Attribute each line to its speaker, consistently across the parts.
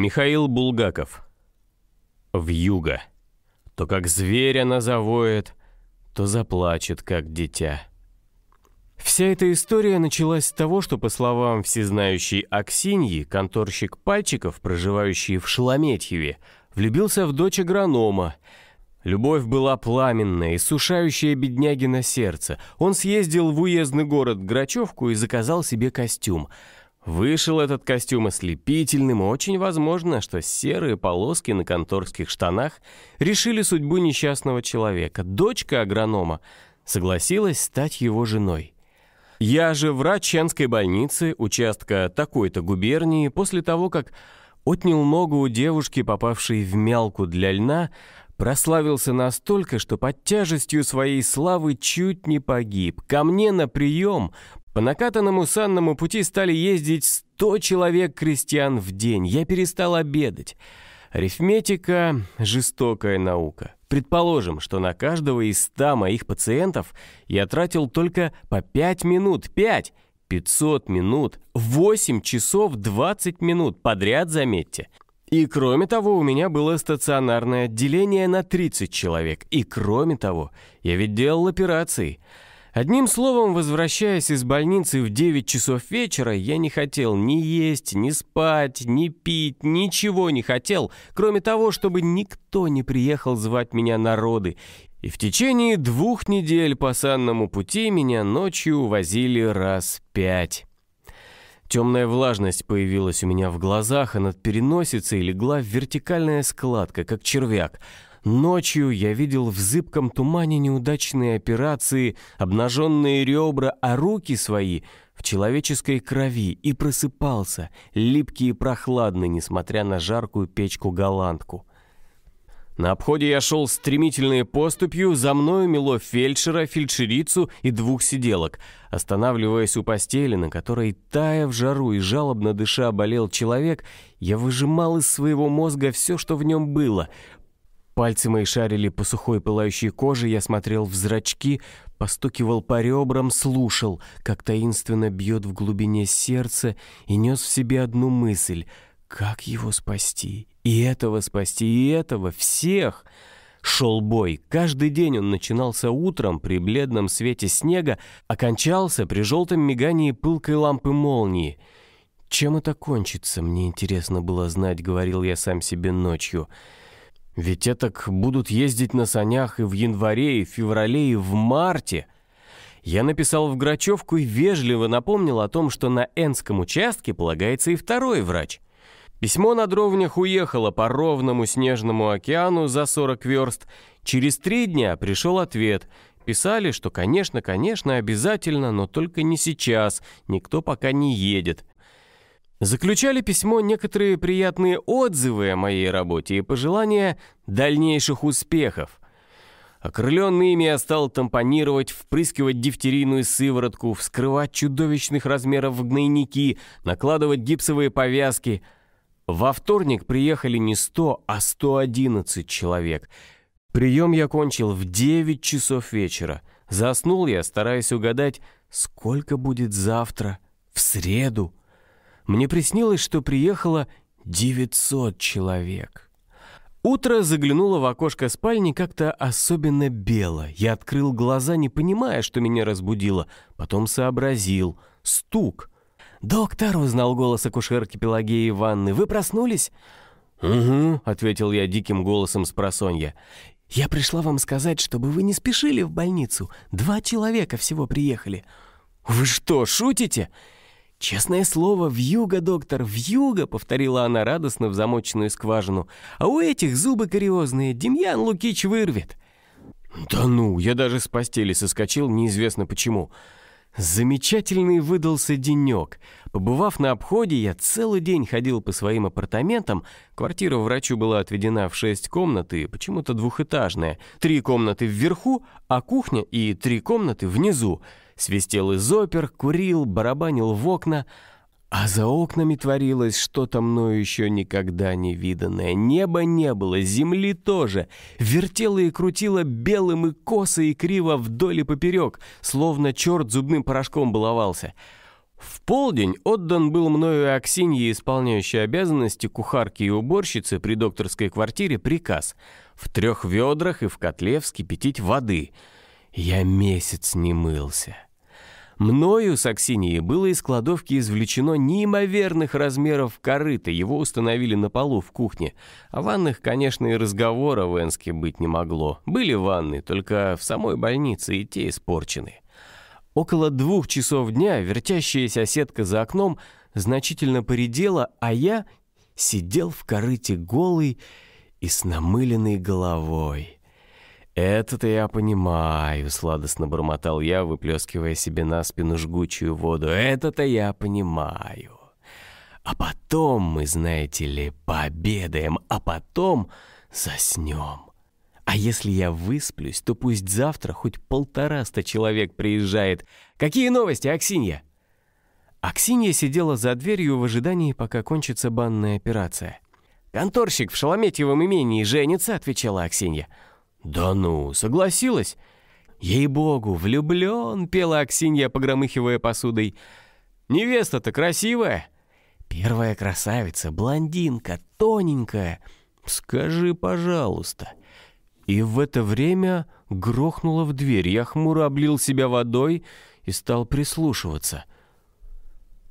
Speaker 1: Михаил Булгаков. Вьюга. То как зверь она завоет, то заплачет, как дитя. Вся эта история началась с того, что, по словам всезнающей Аксиньи, конторщик Пальчиков, проживающий в Шелометьеве, влюбился в дочь агронома. Любовь была пламенная, иссушающая бедняги на сердце. Он съездил в уездный город Грачевку и заказал себе костюм. Вышел этот костюм ослепительным, очень возможно, что серые полоски на конторских штанах решили судьбу несчастного человека. Дочка агронома согласилась стать его женой. Я же врач Чанской больницы, участка такой-то губернии, после того, как отнял ногу у девушки, попавшей в мялку для льна, прославился настолько, что под тяжестью своей славы чуть не погиб. Ко мне на прием по накатанному санному пути стали ездить сто человек крестьян в день. Я перестал обедать. Арифметика — жестокая наука. Предположим, что на каждого из ста моих пациентов я тратил только по пять минут. Пять! 500 минут, 8 часов 20 минут подряд, заметьте. И кроме того, у меня было стационарное отделение на 30 человек. И кроме того, я ведь делал операции — Одним словом, возвращаясь из больницы в 9 часов вечера, я не хотел ни есть, ни спать, ни пить, ничего не хотел, кроме того, чтобы никто не приехал звать меня на роды. И в течение двух недель по санному пути меня ночью возили раз пять. Темная влажность появилась у меня в глазах, а над переносицей легла вертикальная складка, как червяк — Ночью я видел в зыбком тумане неудачные операции, обнаженные ребра, а руки свои в человеческой крови и просыпался, липкий и прохладный, несмотря на жаркую печку-голландку. На обходе я шел стремительной поступью, за мною мело фельдшера, фельдшерицу и двух сиделок. Останавливаясь у постели, на которой, тая в жару и жалобно дыша, болел человек, я выжимал из своего мозга все, что в нем было. Пальцы мои шарили по сухой пылающей коже, я смотрел в зрачки, постукивал по ребрам, слушал, как таинственно бьет в глубине сердца и нес в себе одну мысль — как его спасти? И этого спасти, и этого, всех! Шел бой. Каждый день он начинался утром при бледном свете снега, окончался при желтом мигании пылкой лампы молнии. Чем это кончится, мне интересно было знать, говорил я сам себе ночью. Ведь этак будут ездить на санях и в январе, и в феврале, и в марте. Я написал в Грачевку и вежливо напомнил о том, что на Энском участке полагается и второй врач. Письмо на дровнях уехало по ровному снежному океану за 40 верст. Через три дня пришел ответ. Писали, что, конечно, конечно, обязательно, но только не сейчас, никто пока не едет. Заключали письмо некоторые приятные отзывы о моей работе и пожелания дальнейших успехов. Окрыленный ими я стал тампонировать, впрыскивать дифтерийную сыворотку, вскрывать чудовищных размеров гнойники, накладывать гипсовые повязки. Во вторник приехали не 100, а 111 человек. Прием я кончил в 9 часов вечера. Заснул я, стараясь угадать, сколько будет завтра, в среду. Мне приснилось, что приехало 900 человек. Утро заглянуло в окошко спальни как-то особенно бело. Я открыл глаза, не понимая, что меня разбудило. Потом сообразил. Стук. «Доктор!» — узнал голос акушерки Пелагеи Ивановны. «Вы проснулись?» «Угу», — ответил я диким голосом с просонья. «Я пришла вам сказать, чтобы вы не спешили в больницу. Два человека всего приехали». «Вы что, шутите?» «Честное слово, вьюга, доктор, вьюга!» — повторила она радостно в замоченную скважину. «А у этих зубы кариозные, Демьян Лукич вырвет!» «Да ну, я даже с постели соскочил, неизвестно почему!» Замечательный выдался денек. Побывав на обходе, я целый день ходил по своим апартаментам. Квартира врачу была отведена в шесть комнат и почему-то двухэтажная. Три комнаты вверху, а кухня и три комнаты внизу свистел из опер, курил, барабанил в окна, а за окнами творилось что-то мною еще никогда не виданное. Неба не было, земли тоже. Вертело и крутило белым и косо и криво вдоль и поперек, словно черт зубным порошком баловался. В полдень отдан был мною Аксинье, исполняющей обязанности кухарки и уборщицы при докторской квартире, приказ в трех ведрах и в котле вскипятить воды. Я месяц не мылся. Мною с Аксиньей было из кладовки извлечено неимоверных размеров корыто, его установили на полу в кухне. О ваннах, конечно, и разговора в Энске быть не могло. Были ванны, только в самой больнице и те испорчены. Около двух часов дня вертящаяся сетка за окном значительно поредела, а я сидел в корыте голый и с намыленной головой. «Это-то я понимаю», — сладостно бормотал я, выплескивая себе на спину жгучую воду. «Это-то я понимаю. А потом мы, знаете ли, пообедаем, а потом заснем. А если я высплюсь, то пусть завтра хоть полтораста человек приезжает. Какие новости, Аксинья?» Аксинья сидела за дверью в ожидании, пока кончится банная операция. «Конторщик в Шалометьевом имении женится», — отвечала Аксинья. «Да ну, согласилась?» «Ей-богу, влюблен!» — пела Аксинья, погромыхивая посудой. «Невеста-то красивая!» «Первая красавица, блондинка, тоненькая. Скажи, пожалуйста». И в это время грохнуло в дверь. Я хмуро облил себя водой и стал прислушиваться.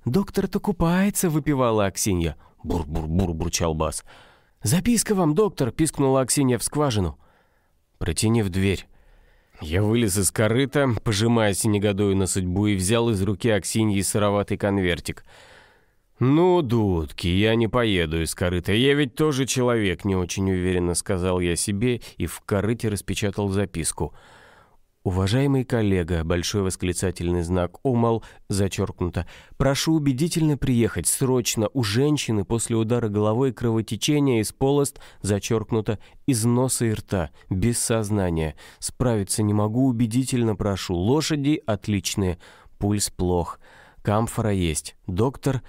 Speaker 1: «Доктор-то купается», — выпивала Аксинья. «Бур-бур-бур», — бурчал бас. «Записка вам, доктор», — пискнула Аксинья в скважину протянив дверь. Я вылез из корыта, пожимаясь и негодуя на судьбу, и взял из руки Аксиньи сыроватый конвертик. «Ну, дудки, я не поеду из корыта. Я ведь тоже человек», — не очень уверенно сказал я себе и в корыте распечатал записку — «Уважаемый коллега», большой восклицательный знак, умол, зачеркнуто, «прошу убедительно приехать срочно у женщины после удара головой кровотечения из полост, зачеркнуто, из носа и рта, без сознания. Справиться не могу, убедительно прошу. Лошади отличные, пульс плох, камфора есть. Доктор,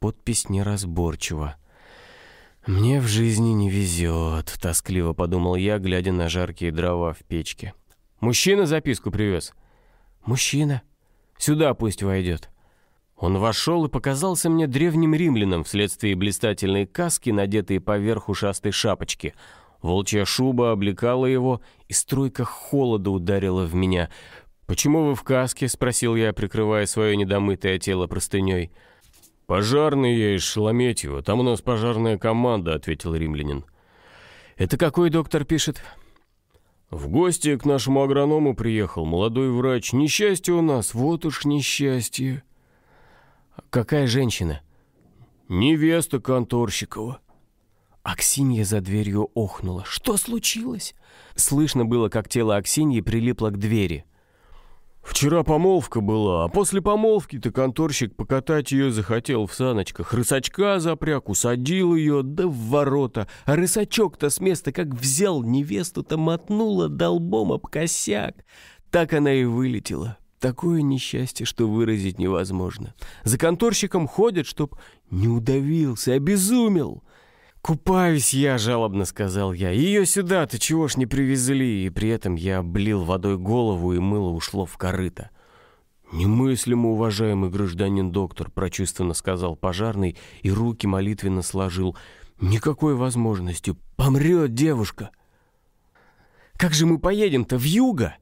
Speaker 1: подпись неразборчива». «Мне в жизни не везет», — тоскливо подумал я, глядя на жаркие дрова в печке. Мужчина записку привез?» «Мужчина. Сюда пусть войдет». Он вошел и показался мне древним римлянам вследствие блистательной каски, надетой поверх ушастой шапочки. Волчья шуба облекала его, и струйка холода ударила в меня. «Почему вы в каске?» — спросил я, прикрывая свое недомытое тело простыней. «Пожарный я из Шелометьева. Там у нас пожарная команда», — ответил римлянин. «Это какой доктор пишет?» В гости к нашему агроному приехал молодой врач. Несчастье у нас, вот уж несчастье. Какая женщина? Невеста Конторщикова. Аксинья за дверью охнула. Что случилось? Слышно было, как тело Аксиньи прилипло к двери. Вчера помолвка была, а после помолвки-то конторщик покатать ее захотел в саночках. Рысачка запряг, усадил ее, да в ворота. А рысачок-то с места как взял, невесту-то мотнула долбом об косяк. Так она и вылетела. Такое несчастье, что выразить невозможно. За конторщиком ходят, чтоб не удавился, обезумел. «Купаюсь я», — жалобно сказал я. «Ее сюда-то чего ж не привезли?» И при этом я облил водой голову, и мыло ушло в корыто. «Немыслимо, уважаемый гражданин доктор», — прочувственно сказал пожарный и руки молитвенно сложил. «Никакой возможности. Помрет девушка». «Как же мы поедем-то в юго?»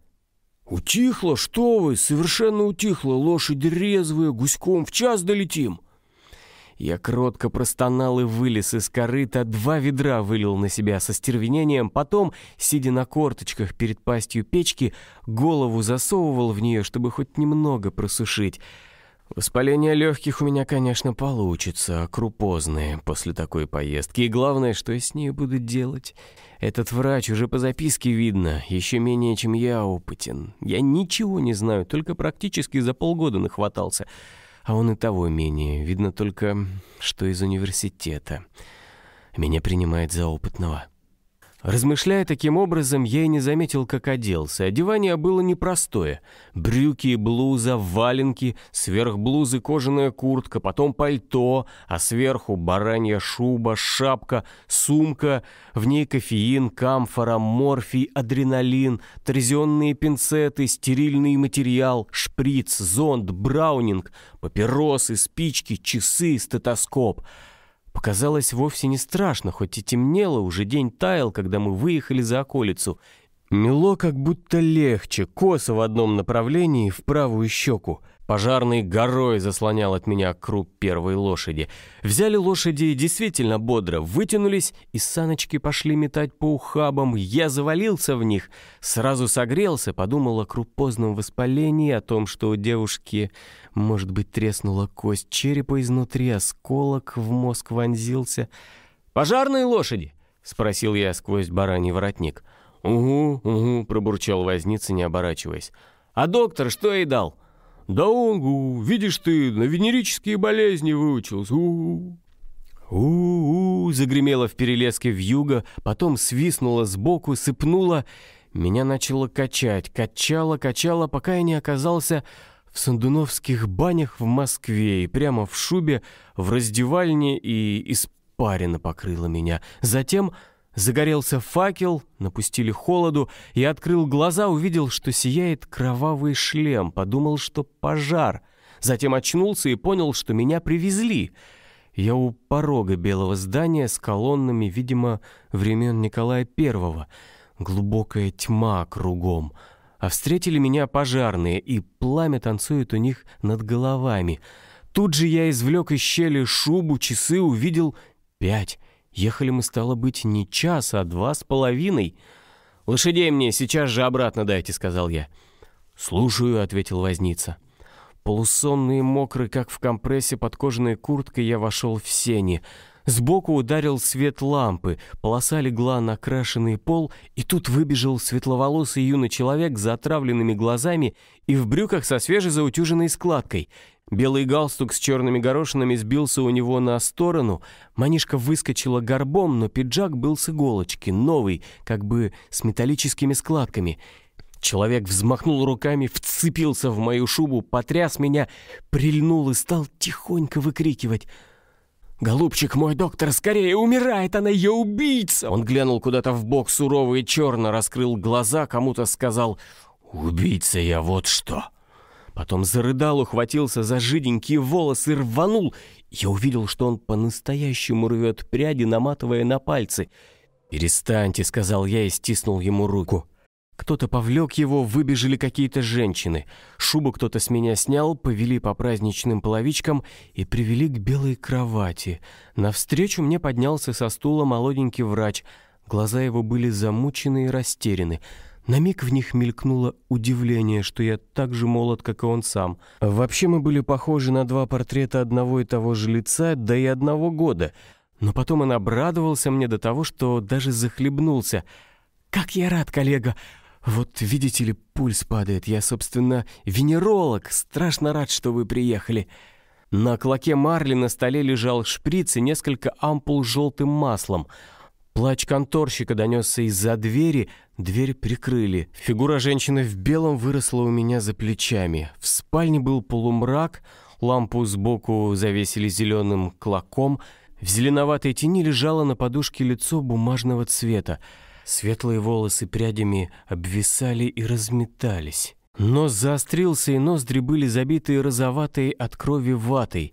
Speaker 1: «Утихло, что вы, совершенно утихло. Лошади резвые, гуськом в час долетим». Я кротко простонал и вылез из корыта, два ведра вылил на себя со стервенением, потом, сидя на корточках перед пастью печки, голову засовывал в нее, чтобы хоть немного просушить. Воспаление легких у меня, конечно, получится, крупозные после такой поездки. И главное, что я с ней буду делать. Этот врач уже по записке видно, еще менее, чем я опытен. Я ничего не знаю, только практически за полгода нахватался а он и того менее. Видно только, что из университета. Меня принимает за опытного. Размышляя таким образом, я и не заметил, как оделся. Одевание было непростое. Брюки и блуза, валенки, сверх блузы кожаная куртка, потом пальто, а сверху баранья шуба, шапка, сумка, в ней кофеин, камфора, морфий, адреналин, торзионные пинцеты, стерильный материал, шприц, зонд, браунинг, папиросы, спички, часы, стетоскоп — Показалось вовсе не страшно, хоть и темнело, уже день таял, когда мы выехали за околицу. Мело как будто легче, косо в одном направлении, в правую щеку. Пожарный горой заслонял от меня круг первой лошади. Взяли лошади действительно бодро, вытянулись, и саночки пошли метать по ухабам. Я завалился в них, сразу согрелся, подумал о крупозном воспалении, о том, что у девушки, может быть, треснула кость черепа изнутри, осколок в мозг вонзился. «Пожарные лошади?» — спросил я сквозь бараний воротник. «Угу, угу», — пробурчал возница, не оборачиваясь. «А доктор что ей дал?» Да он, видишь ты, на венерические болезни выучился. У-у-у. У-у-у, загремело в перелеске вьюга, потом свистнуло сбоку, сыпнуло. Меня начало качать, качало, качало, пока я не оказался в сандуновских банях в Москве и прямо в шубе, в раздевальне и испарина покрыла меня. Затем Загорелся факел, напустили холоду. Я открыл глаза, увидел, что сияет кровавый шлем. Подумал, что пожар. Затем очнулся и понял, что меня привезли. Я у порога белого здания с колоннами, видимо, времен Николая Первого. Глубокая тьма кругом. А встретили меня пожарные, и пламя танцует у них над головами. Тут же я извлек из щели шубу, часы, увидел пять. Ехали мы, стало быть, не час, а два с половиной. «Лошадей мне сейчас же обратно дайте», — сказал я. «Слушаю», — ответил возница. Полусонный и мокрый, как в компрессе под кожаной курткой, я вошел в сени. Сбоку ударил свет лампы, полоса легла на крашеный пол, и тут выбежал светловолосый юный человек с затравленными глазами и в брюках со свежезаутюженной складкой. Белый галстук с черными горошинами сбился у него на сторону. Манишка выскочила горбом, но пиджак был с иголочки, новый, как бы с металлическими складками. Человек взмахнул руками, вцепился в мою шубу, потряс меня, прильнул и стал тихонько выкрикивать «Голубчик мой, доктор, скорее, умирает она, ее убийца!» Он глянул куда-то в бок сурово и черно, раскрыл глаза, кому-то сказал «Убийца я вот что!» Потом зарыдал, ухватился за жиденькие волосы, рванул. Я увидел, что он по-настоящему рвет пряди, наматывая на пальцы. «Перестаньте», — сказал я и стиснул ему руку. Кто-то повлек его, выбежали какие-то женщины. Шубу кто-то с меня снял, повели по праздничным половичкам и привели к белой кровати. Навстречу мне поднялся со стула молоденький врач. Глаза его были замучены и растеряны. На миг в них мелькнуло удивление, что я так же молод, как и он сам. Вообще мы были похожи на два портрета одного и того же лица, да и одного года. Но потом он обрадовался мне до того, что даже захлебнулся. «Как я рад, коллега! Вот видите ли, пульс падает. Я, собственно, венеролог. Страшно рад, что вы приехали». На клоке марли на столе лежал шприц и несколько ампул с желтым маслом — Плач конторщика донесся из-за двери, дверь прикрыли. Фигура женщины в белом выросла у меня за плечами. В спальне был полумрак, лампу сбоку завесили зеленым клоком. В зеленоватой тени лежало на подушке лицо бумажного цвета. Светлые волосы прядями обвисали и разметались. Нос заострился, и ноздри были забиты розоватой от крови ватой.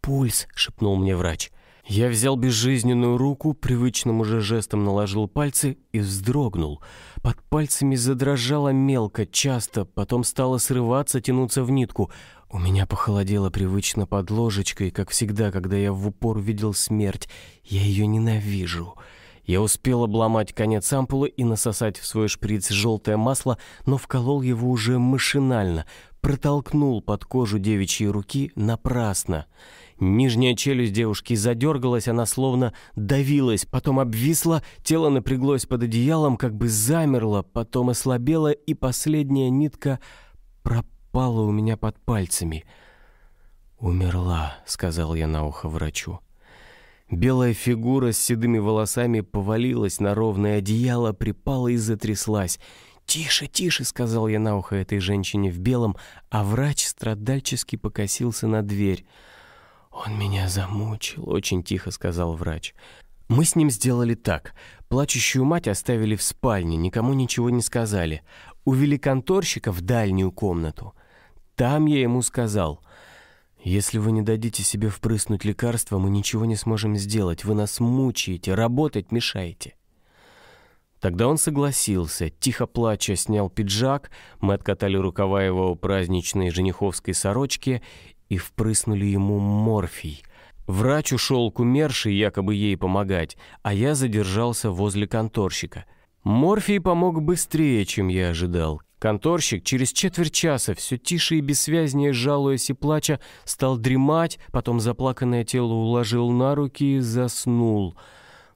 Speaker 1: «Пульс», — шепнул мне врач. Я взял безжизненную руку, привычным уже жестом наложил пальцы и вздрогнул. Под пальцами задрожало мелко, часто, потом стало срываться, тянуться в нитку. У меня похолодело привычно под ложечкой, как всегда, когда я в упор видел смерть. Я ее ненавижу. Я успел обломать конец ампулы и насосать в свой шприц желтое масло, но вколол его уже машинально, протолкнул под кожу девичьей руки напрасно. Нижняя челюсть девушки задергалась, она словно давилась, потом обвисла, тело напряглось под одеялом, как бы замерло, потом ослабело, и последняя нитка пропала у меня под пальцами. «Умерла», — сказал я на ухо врачу. Белая фигура с седыми волосами повалилась на ровное одеяло, припала и затряслась. «Тише, тише!» — сказал я на ухо этой женщине в белом, а врач страдальчески покосился на дверь. «Он меня замучил», — очень тихо сказал врач. Мы с ним сделали так. Плачущую мать оставили в спальне, никому ничего не сказали. Увели конторщика в дальнюю комнату. Там я ему сказал, «Если вы не дадите себе впрыснуть лекарство, мы ничего не сможем сделать. Вы нас мучаете, работать мешаете». Тогда он согласился, тихо плача снял пиджак, мы откатали рукава его праздничной жениховской сорочки и впрыснули ему морфий. Врач ушел к умершей, якобы ей помогать, а я задержался возле конторщика. Морфий помог быстрее, чем я ожидал. Конторщик через четверть часа, все тише и бессвязнее, жалуясь и плача, стал дремать, потом заплаканное тело уложил на руки и заснул.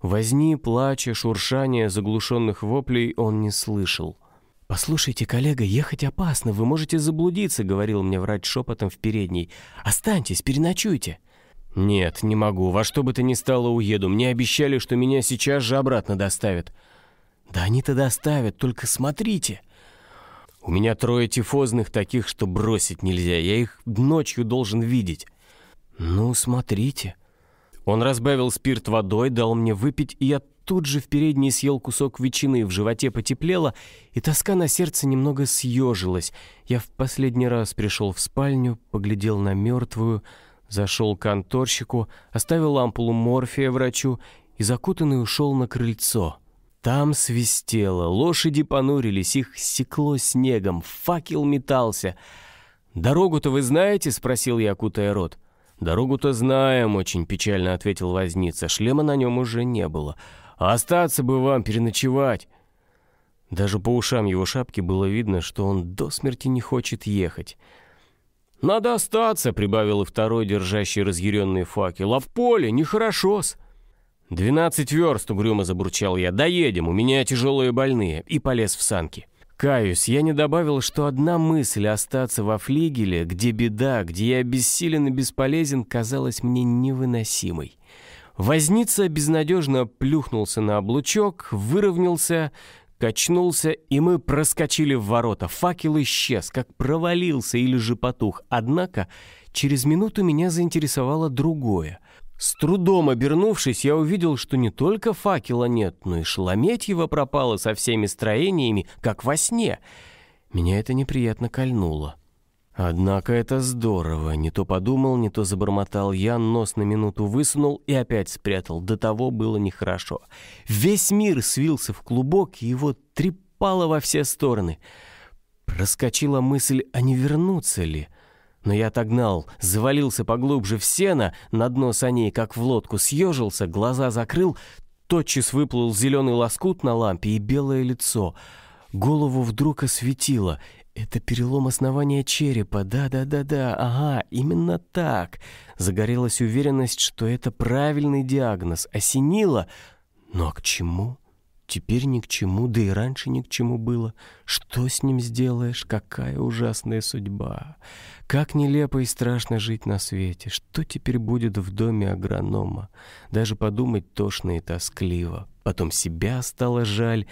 Speaker 1: Возни, плача, шуршания, заглушенных воплей он не слышал. «Послушайте, коллега, ехать опасно, вы можете заблудиться», — говорил мне врач шепотом в передней. «Останьтесь, переночуйте». «Нет, не могу. Во что бы то ни стало уеду. Мне обещали, что меня сейчас же обратно доставят». «Да они-то доставят, только смотрите». «У меня трое тифозных таких, что бросить нельзя. Я их ночью должен видеть». «Ну, смотрите». Он разбавил спирт водой, дал мне выпить, и я тут же в передней съел кусок ветчины, в животе потеплело, и тоска на сердце немного съежилась. Я в последний раз пришел в спальню, поглядел на мертвую, Зашел к конторщику, оставил ампулу морфия врачу и закутанный ушел на крыльцо. Там свистело, лошади понурились, их секло снегом, факел метался. «Дорогу-то вы знаете?» — спросил я, окутая рот. «Дорогу-то знаем», — очень печально ответил возница. Шлема на нем уже не было. «А остаться бы вам, переночевать». Даже по ушам его шапки было видно, что он до смерти не хочет ехать. «Надо остаться», — прибавил и второй, держащий разъяренный факел. «А в поле нехорошо-с». «Двенадцать верст», — угрюмо забурчал я. «Доедем, у меня тяжелые больные». И полез в санки. Каюсь, я не добавил, что одна мысль остаться во флигеле, где беда, где я бессилен и бесполезен, казалась мне невыносимой. Возница безнадежно плюхнулся на облучок, выровнялся, качнулся, и мы проскочили в ворота. Факел исчез, как провалился или же потух. Однако через минуту меня заинтересовало другое. С трудом обернувшись, я увидел, что не только факела нет, но и Шелометьева пропала со всеми строениями, как во сне. Меня это неприятно кольнуло. Однако это здорово. Не то подумал, не то забормотал я, нос на минуту высунул и опять спрятал. До того было нехорошо. Весь мир свился в клубок, и его трепало во все стороны. Проскочила мысль, а не вернуться ли? Но я отогнал, завалился поглубже в сено, на дно саней, как в лодку, съежился, глаза закрыл, тотчас выплыл зеленый лоскут на лампе и белое лицо. Голову вдруг осветило, «Это перелом основания черепа, да-да-да-да, ага, именно так». Загорелась уверенность, что это правильный диагноз. Осенило, но к чему? Теперь ни к чему, да и раньше ни к чему было. Что с ним сделаешь? Какая ужасная судьба! Как нелепо и страшно жить на свете! Что теперь будет в доме агронома? Даже подумать тошно и тоскливо. Потом себя стало жаль.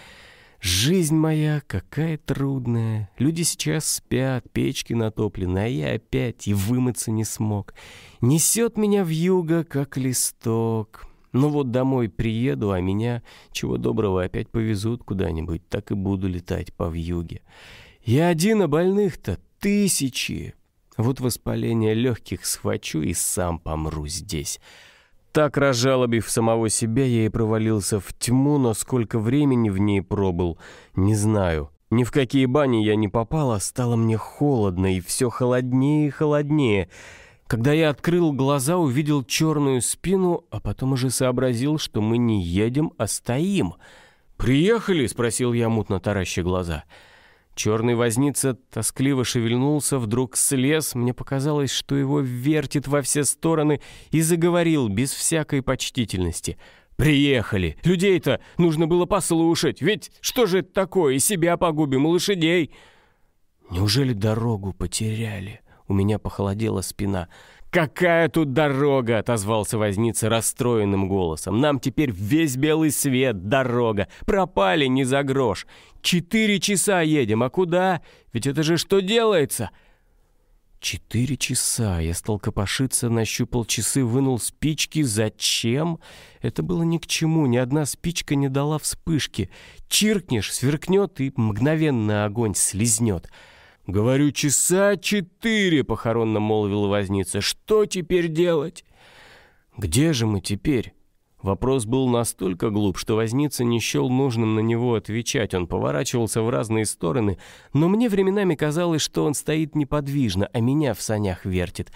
Speaker 1: Жизнь моя какая трудная. Люди сейчас спят, печки натоплены, а я опять и вымыться не смог. Несет меня в юго, как листок. Ну вот домой приеду, а меня, чего доброго, опять повезут куда-нибудь, так и буду летать по вьюге. Я один, а больных-то тысячи. Вот воспаление легких схвачу и сам помру здесь». Так, разжалобив самого себя, я и провалился в тьму, но сколько времени в ней пробыл, не знаю. Ни в какие бани я не попал, а стало мне холодно, и все холоднее и холоднее. Когда я открыл глаза, увидел черную спину, а потом уже сообразил, что мы не едем, а стоим. «Приехали?» — спросил я, мутно тараща глаза. «Приехали?» Черный возница тоскливо шевельнулся, вдруг слез, мне показалось, что его вертит во все стороны, и заговорил без всякой почтительности. «Приехали! Людей-то нужно было послушать, ведь что же это такое, и себя погубим, и лошадей!» «Неужели дорогу потеряли?» У меня похолодела спина. «Какая тут дорога!» — отозвался возница расстроенным голосом. «Нам теперь весь белый свет, дорога. Пропали не за грош. Четыре часа едем, а куда? Ведь это же что делается?» Четыре часа. Я стал копошиться, нащупал часы, вынул спички. Зачем? Это было ни к чему. Ни одна спичка не дала вспышки. Чиркнешь, сверкнет, и мгновенно огонь слезнет. «Говорю, часа четыре!» — похоронно молвил возница. «Что теперь делать?» «Где же мы теперь?» Вопрос был настолько глуп, что возница не счел нужным на него отвечать. Он поворачивался в разные стороны, но мне временами казалось, что он стоит неподвижно, а меня в санях вертит.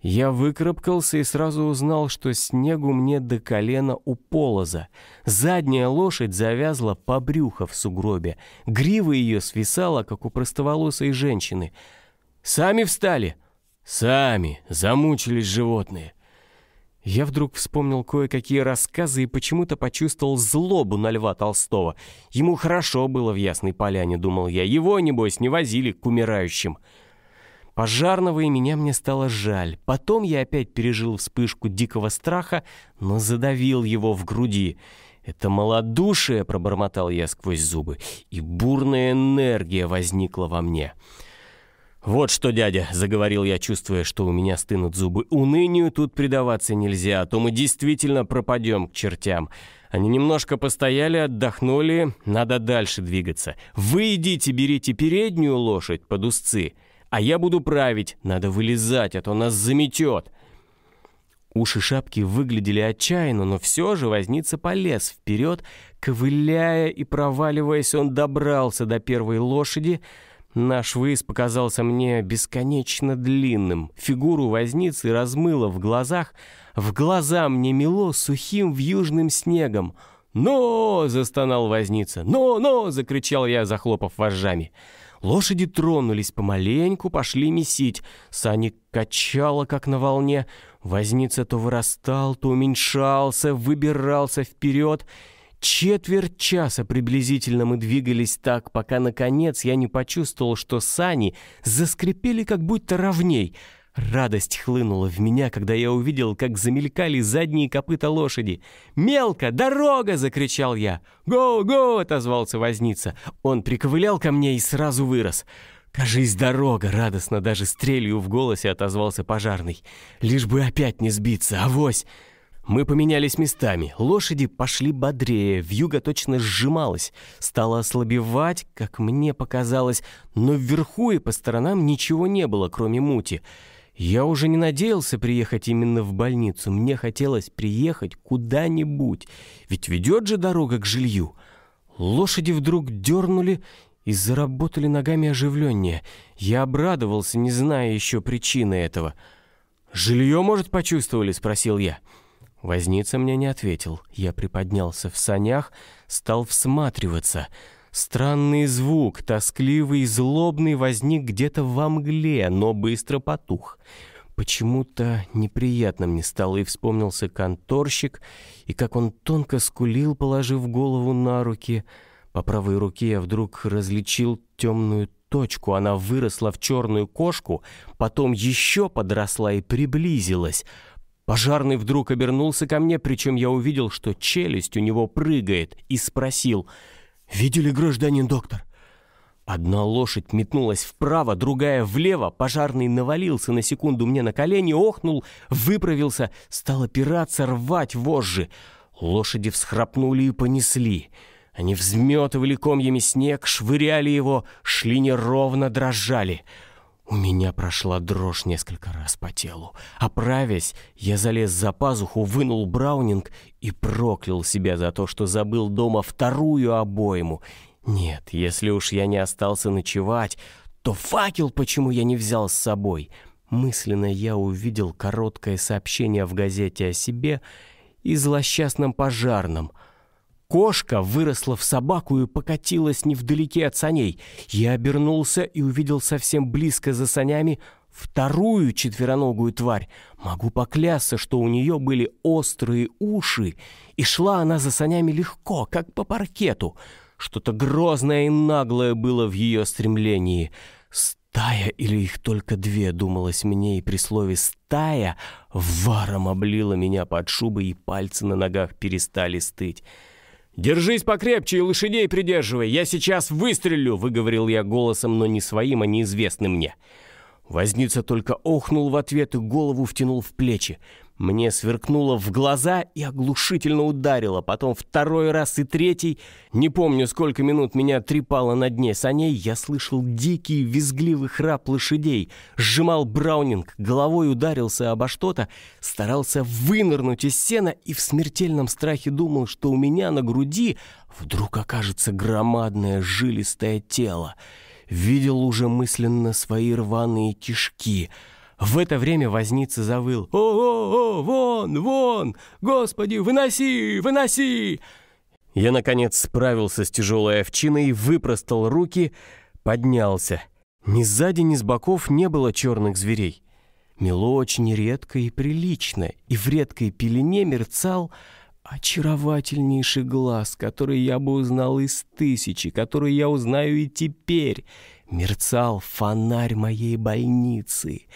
Speaker 1: Я выкарабкался и сразу узнал, что снегу мне до колена у полоза. Задняя лошадь завязла по брюхо в сугробе. Грива ее свисала, как у простоволосой женщины. «Сами встали?» «Сами. Замучились животные». Я вдруг вспомнил кое-какие рассказы и почему-то почувствовал злобу на Льва Толстого. Ему хорошо было в Ясной Поляне, думал я. Его, небось, не возили к умирающим. Пожарного и меня мне стало жаль. Потом я опять пережил вспышку дикого страха, но задавил его в груди. «Это малодушие», — пробормотал я сквозь зубы, и бурная энергия возникла во мне. «Вот что, дядя», — заговорил я, чувствуя, что у меня стынут зубы, «унынию тут предаваться нельзя, а то мы действительно пропадем к чертям. Они немножко постояли, отдохнули, надо дальше двигаться. Вы идите, берите переднюю лошадь под узцы» а я буду править. Надо вылезать, а то нас заметет». Уши шапки выглядели отчаянно, но все же возница полез вперед, ковыляя и проваливаясь, он добрался до первой лошади. Наш выезд показался мне бесконечно длинным. Фигуру возницы размыло в глазах, в глаза мне мело сухим вьюжным снегом. «Но!» — застонал возница. «Но! Но!» — закричал я, захлопав вожжами. Лошади тронулись помаленьку, пошли месить. Сани качало, как на волне. Возница то вырастал, то уменьшался, выбирался вперед. Четверть часа приблизительно мы двигались так, пока, наконец, я не почувствовал, что сани заскрипели как будто ровней — Радость хлынула в меня, когда я увидел, как замелькали задние копыта лошади. «Мелко! Дорога!» — закричал я. «Го-го!» — отозвался возница. Он приковылял ко мне и сразу вырос. «Кажись, дорога!» — радостно даже стрелью в голосе отозвался пожарный. «Лишь бы опять не сбиться, авось!» Мы поменялись местами. Лошади пошли бодрее, вьюга точно сжималась. Стала ослабевать, как мне показалось, но вверху и по сторонам ничего не было, кроме мути. Я уже не надеялся приехать именно в больницу. Мне хотелось приехать куда-нибудь, ведь ведет же дорога к жилью. Лошади вдруг дернули и заработали ногами оживленнее. Я обрадовался, не зная еще причины этого. «Жилье, может, почувствовали?» — спросил я. Возница мне не ответил. Я приподнялся в санях, стал всматриваться — Странный звук, тоскливый и злобный, возник где-то во мгле, но быстро потух. Почему-то неприятно мне стало и вспомнился конторщик, и как он тонко скулил, положив голову на руки. По правой руке я вдруг различил темную точку. Она выросла в черную кошку, потом еще подросла и приблизилась. Пожарный вдруг обернулся ко мне, причем я увидел, что челюсть у него прыгает, и спросил — «Видели, гражданин доктор?» Одна лошадь метнулась вправо, другая влево. Пожарный навалился на секунду мне на колени, охнул, выправился, стал опираться, рвать вожжи. Лошади всхрапнули и понесли. Они взметывали комьями снег, швыряли его, шли неровно, дрожали. У меня прошла дрожь несколько раз по телу. Оправясь, я залез за пазуху, вынул браунинг и проклял себя за то, что забыл дома вторую обойму. Нет, если уж я не остался ночевать, то факел почему я не взял с собой? Мысленно я увидел короткое сообщение в газете о себе и злосчастном пожарном — Кошка выросла в собаку и покатилась невдалеке от саней. Я обернулся и увидел совсем близко за санями вторую четвероногую тварь. Могу поклясться, что у нее были острые уши, и шла она за санями легко, как по паркету. Что-то грозное и наглое было в ее стремлении. Стая или их только две, думалось мне, и при слове «стая» варом облила меня под шубой, и пальцы на ногах перестали стыть. «Держись покрепче и лошадей придерживай, я сейчас выстрелю!» — выговорил я голосом, но не своим, а неизвестным мне. Возница только охнул в ответ и голову втянул в плечи. Мне сверкнуло в глаза и оглушительно ударило. Потом второй раз и третий. Не помню, сколько минут меня трепало на дне саней. Я слышал дикий визгливый храп лошадей. Сжимал браунинг, головой ударился обо что-то. Старался вынырнуть из сена и в смертельном страхе думал, что у меня на груди вдруг окажется громадное жилистое тело. Видел уже мысленно свои рваные кишки — в это время возница завыл. «О-о-о, вон, вон! Господи, выноси, выноси!» Я, наконец, справился с тяжелой овчиной, выпростал руки, поднялся. Ни сзади, ни с боков не было черных зверей. Мело очень редко и прилично, и в редкой пелене мерцал очаровательнейший глаз, который я бы узнал из тысячи, который я узнаю и теперь. Мерцал фонарь моей больницы —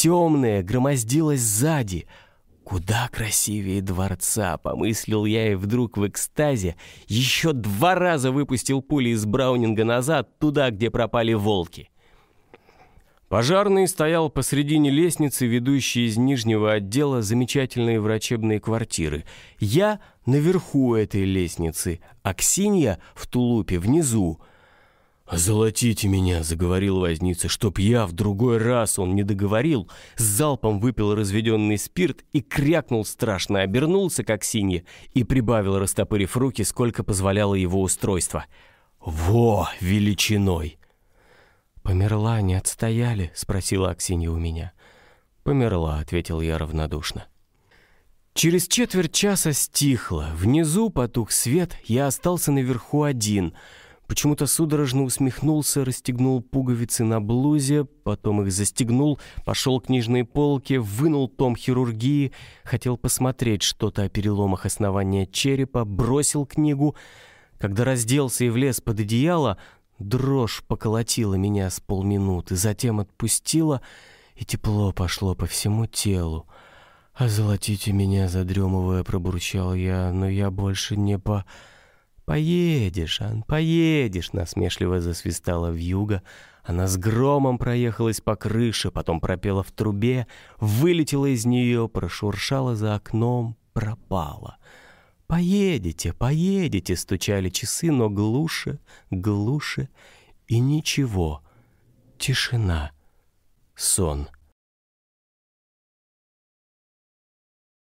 Speaker 1: темное громоздилось сзади. Куда красивее дворца, помыслил я и вдруг в экстазе еще два раза выпустил пули из Браунинга назад, туда, где пропали волки. Пожарный стоял посредине лестницы, ведущей из нижнего отдела замечательной врачебной квартиры. Я наверху этой лестницы, а Ксинья в тулупе внизу. «Озолотите меня», — заговорил возница, чтоб я в другой раз он не договорил, с залпом выпил разведенный спирт и крякнул страшно, обернулся, как синье, и прибавил, растопырив руки, сколько позволяло его устройство. «Во, величиной!» «Померла, не отстояли?» — спросила Аксинья у меня. «Померла», — ответил я равнодушно. Через четверть часа стихло. Внизу потух свет, я остался наверху один — Почему-то судорожно усмехнулся, расстегнул пуговицы на блузе, потом их застегнул, пошел к книжной полке, вынул том хирургии, хотел посмотреть что-то о переломах основания черепа, бросил книгу. Когда разделся и влез под одеяло, дрожь поколотила меня с полминуты, затем отпустила, и тепло пошло по всему телу. «Озолотите меня, задремывая», — пробурчал я, — «но я больше не по...» «Поедешь, Ан, поедешь!» — насмешливо засвистала вьюга. Она с громом проехалась по крыше, потом пропела в трубе, вылетела из нее, прошуршала за окном, пропала. «Поедете, поедете!» — стучали часы, но глуше, глуше и ничего. Тишина, сон.